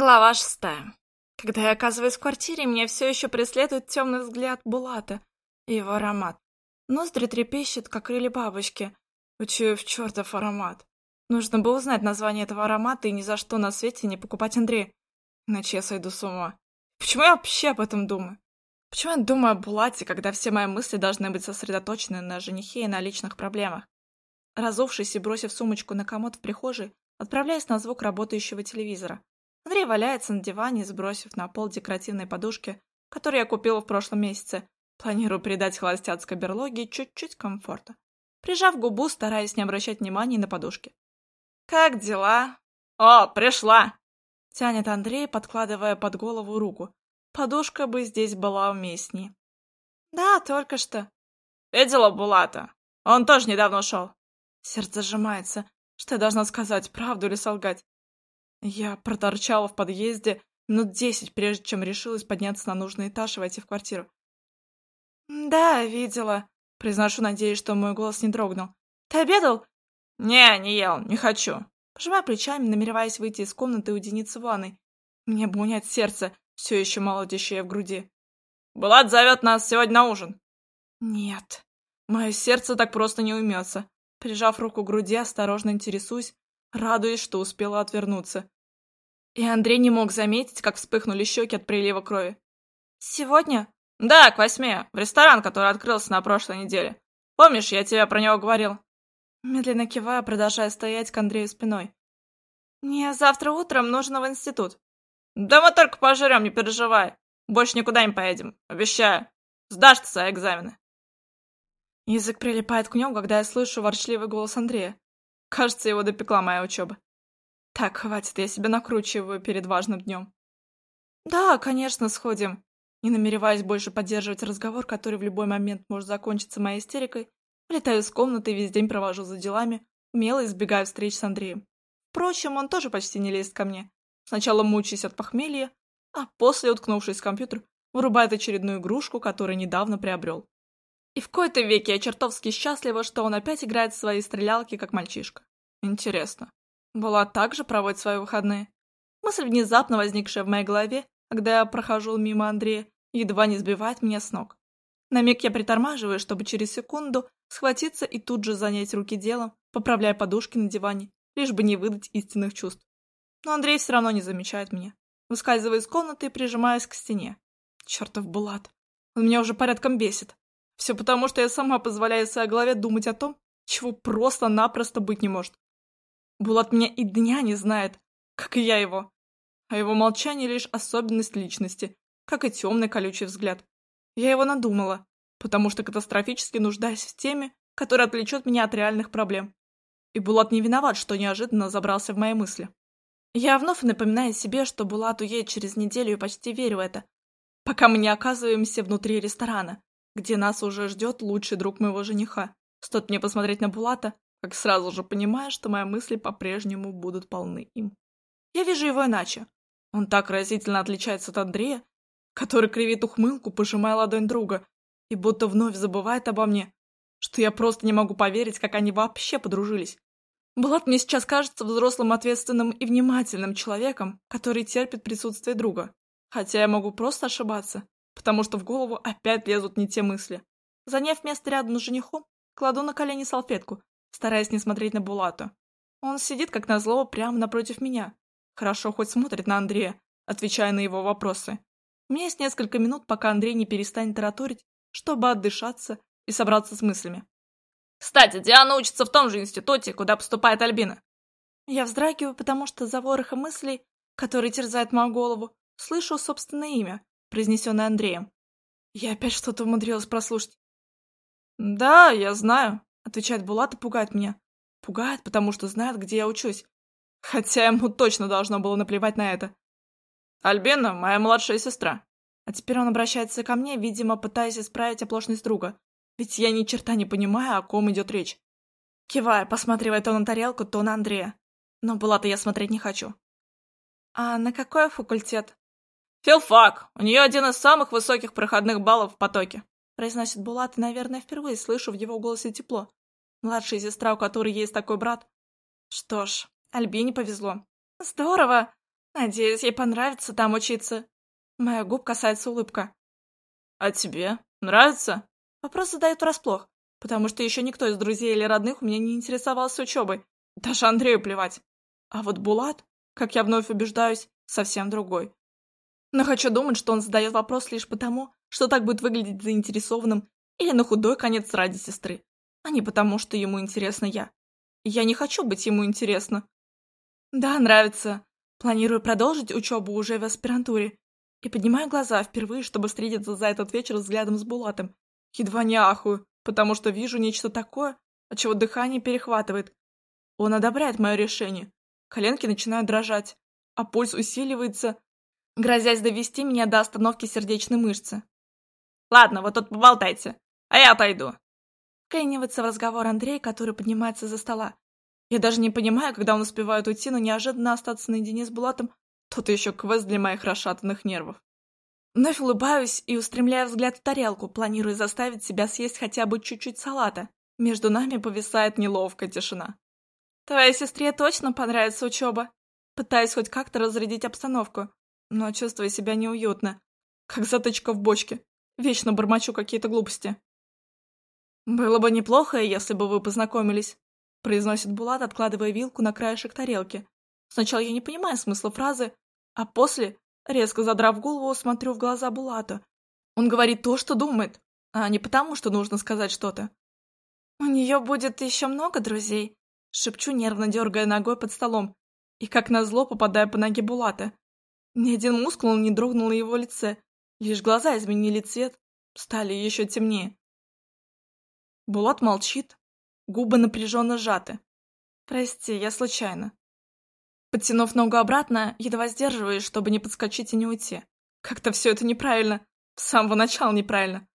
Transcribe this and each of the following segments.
Глава шестая. Когда я оказываюсь в квартире, меня все еще преследует темный взгляд Булата и его аромат. Ноздри трепещет, как крылья бабочки, учуяв чертов аромат. Нужно бы узнать название этого аромата и ни за что на свете не покупать Андрея, иначе я сойду с ума. Почему я вообще об этом думаю? Почему я думаю о Булате, когда все мои мысли должны быть сосредоточены на женихе и на личных проблемах? Разувшись и бросив сумочку на комод в прихожей, отправляюсь на звук работающего телевизора. Андрей валяется на диване, сбросив на пол декоративные подушки, которые я купила в прошлом месяце. Планирую придать холостяцкой берлоге чуть-чуть комфорта. Прижав губу, стараясь не обращать внимания на подушки. «Как дела?» «О, пришла!» Тянет Андрей, подкладывая под голову руку. Подушка бы здесь была уместней. «Да, только что». «Видела Булата? Он тоже недавно ушел». Сердце сжимается. Что я должна сказать, правду или солгать? Я проторчала в подъезде минут десять, прежде чем решилась подняться на нужный этаж и войти в квартиру. «Да, видела», — произношу, надеясь, что мой голос не дрогнул. «Ты обедал?» «Не, не ел, не хочу». Пожимаю плечами, намереваясь выйти из комнаты и уединиться в ванной. Мне бы сердце, все еще молодящее в груди. «Булат зовет нас сегодня на ужин». «Нет, мое сердце так просто не уймется». Прижав руку к груди, осторожно интересуюсь, радуясь, что успела отвернуться. И Андрей не мог заметить, как вспыхнули щеки от прилива крови. «Сегодня?» «Да, к восьми, в ресторан, который открылся на прошлой неделе. Помнишь, я тебе про него говорил?» Медленно кивая, продолжая стоять к Андрею спиной. «Мне завтра утром нужно в институт». «Да мы только пожрем, не переживай. Больше никуда не поедем, обещаю. Сдашь ты свои экзамены». Язык прилипает к нему, когда я слышу ворчливый голос Андрея. Кажется, его допекла моя учеба. Так, хватит, я себя накручиваю перед важным днем. Да, конечно, сходим. Не намереваясь больше поддерживать разговор, который в любой момент может закончиться моей истерикой, летаю из комнаты и весь день провожу за делами, умело избегая встреч с Андреем. Впрочем, он тоже почти не лезет ко мне. Сначала мучаясь от похмелья, а после, уткнувшись в компьютер, вырубает очередную игрушку, которую недавно приобрел. И в кои-то веке я чертовски счастлива, что он опять играет в свои стрелялки, как мальчишка. Интересно, Была также проводит свои выходные? Мысль, внезапно возникшая в моей голове, когда я прохожу мимо Андрея, едва не сбивает меня с ног. На миг я притормаживаю, чтобы через секунду схватиться и тут же занять руки делом, поправляя подушки на диване, лишь бы не выдать истинных чувств. Но Андрей все равно не замечает меня. Выскальзывая из комнаты и прижимаясь к стене. Чертов Булат. Он меня уже порядком бесит. Все потому, что я сама позволяю своей голове думать о том, чего просто-напросто быть не может. Булат меня и дня не знает, как и я его. А его молчание лишь особенность личности, как и темный колючий взгляд. Я его надумала, потому что катастрофически нуждаюсь в теме, которая отвлечет меня от реальных проблем. И Булат не виноват, что неожиданно забрался в мои мысли. Я вновь напоминаю себе, что Булат уедет через неделю и почти верю в это, пока мы не оказываемся внутри ресторана, где нас уже ждет лучший друг моего жениха. Стоит мне посмотреть на Булата, как сразу же понимаю, что мои мысли по-прежнему будут полны им. Я вижу его иначе. Он так разительно отличается от Андрея, который кривит ухмылку, пожимая ладонь друга, и будто вновь забывает обо мне, что я просто не могу поверить, как они вообще подружились. Булат мне сейчас кажется взрослым, ответственным и внимательным человеком, который терпит присутствие друга. Хотя я могу просто ошибаться потому что в голову опять лезут не те мысли. Заняв место рядом с женихом, кладу на колени салфетку, стараясь не смотреть на Булата. Он сидит, как назло, прямо напротив меня. Хорошо хоть смотрит на Андрея, отвечая на его вопросы. У меня есть несколько минут, пока Андрей не перестанет тараторить, чтобы отдышаться и собраться с мыслями. «Кстати, Диана учится в том же институте, куда поступает Альбина». Я вздрагиваю, потому что за ворохом мыслей, которые терзают мою голову, слышу собственное имя, произнесенное Андреем. Я опять что-то умудрилась прослушать. «Да, я знаю», — отвечает Булат и пугает меня. Пугает, потому что знает, где я учусь. Хотя ему точно должно было наплевать на это. «Альбина — моя младшая сестра». А теперь он обращается ко мне, видимо, пытаясь исправить оплошность друга. Ведь я ни черта не понимаю, о ком идет речь. Кивая, посматривая то на тарелку, то на Андрея. Но Булата я смотреть не хочу. «А на какой факультет?» «Филфак! У нее один из самых высоких проходных баллов в потоке!» Произносит Булат, и, наверное, впервые слышу в его голосе тепло. Младшая сестра, у которой есть такой брат. Что ж, Альбине повезло. «Здорово!» Надеюсь, ей понравится там учиться. Моя губ касается улыбка. А тебе? Нравится? Вопрос задают врасплох, потому что еще никто из друзей или родных у меня не интересовался учебой. Даже Андрею плевать. А вот Булат, как я вновь убеждаюсь, совсем другой. Но хочу думать, что он задает вопрос лишь потому, что так будет выглядеть заинтересованным или на худой конец ради сестры, а не потому, что ему интересна я. Я не хочу быть ему интересна. Да, нравится. Планирую продолжить учебу уже в аспирантуре. И поднимаю глаза впервые, чтобы встретиться за этот вечер взглядом с Булатом. Едва не ахую, потому что вижу нечто такое, от чего дыхание перехватывает. Он одобряет мое решение. Коленки начинают дрожать, а пульс усиливается, грозясь довести меня до остановки сердечной мышцы. «Ладно, вот тут поболтайте, а я отойду». Вклинивается в разговор Андрей, который поднимается за стола. Я даже не понимаю, когда он успевает уйти, но неожиданно остаться наедине с Булатом Тут еще квест для моих расшатанных нервов. Вновь улыбаюсь и устремляю взгляд в тарелку, планируя заставить себя съесть хотя бы чуть-чуть салата. Между нами повисает неловкая тишина. Твоей сестре точно понравится учеба. Пытаюсь хоть как-то разрядить обстановку, но чувствую себя неуютно, как затычка в бочке. Вечно бормочу какие-то глупости. «Было бы неплохо, если бы вы познакомились», — произносит Булат, откладывая вилку на краешек тарелки. Сначала я не понимаю смысла фразы, а после, резко задрав голову, смотрю в глаза Булата. Он говорит то, что думает, а не потому, что нужно сказать что-то. «У нее будет еще много друзей», — шепчу, нервно дергая ногой под столом, и как назло попадаю по ноге Булата. Ни один мускул не дрогнул на его лице, лишь глаза изменили цвет, стали еще темнее. Булат молчит, губы напряженно сжаты. «Прости, я случайно». Подтянув ногу обратно, едва сдерживаюсь, чтобы не подскочить и не уйти. Как-то все это неправильно. С самого начала неправильно.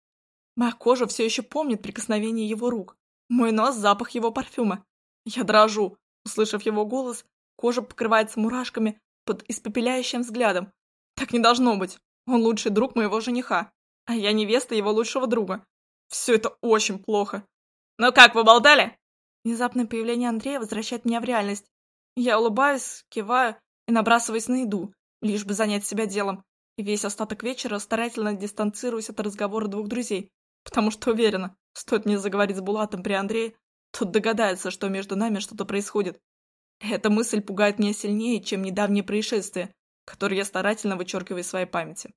Моя кожа все еще помнит прикосновение его рук. Мой нос — запах его парфюма. Я дрожу. Услышав его голос, кожа покрывается мурашками под испепеляющим взглядом. Так не должно быть. Он лучший друг моего жениха, а я невеста его лучшего друга. Все это очень плохо. «Ну как, вы болтали?» Внезапное появление Андрея возвращает меня в реальность. Я улыбаюсь, киваю и набрасываюсь на еду, лишь бы занять себя делом, и весь остаток вечера старательно дистанцируюсь от разговора двух друзей, потому что уверена, стоит мне заговорить с Булатом при Андрее, тот догадается, что между нами что-то происходит. Эта мысль пугает меня сильнее, чем недавние происшествия, которые я старательно вычеркиваю из своей памяти.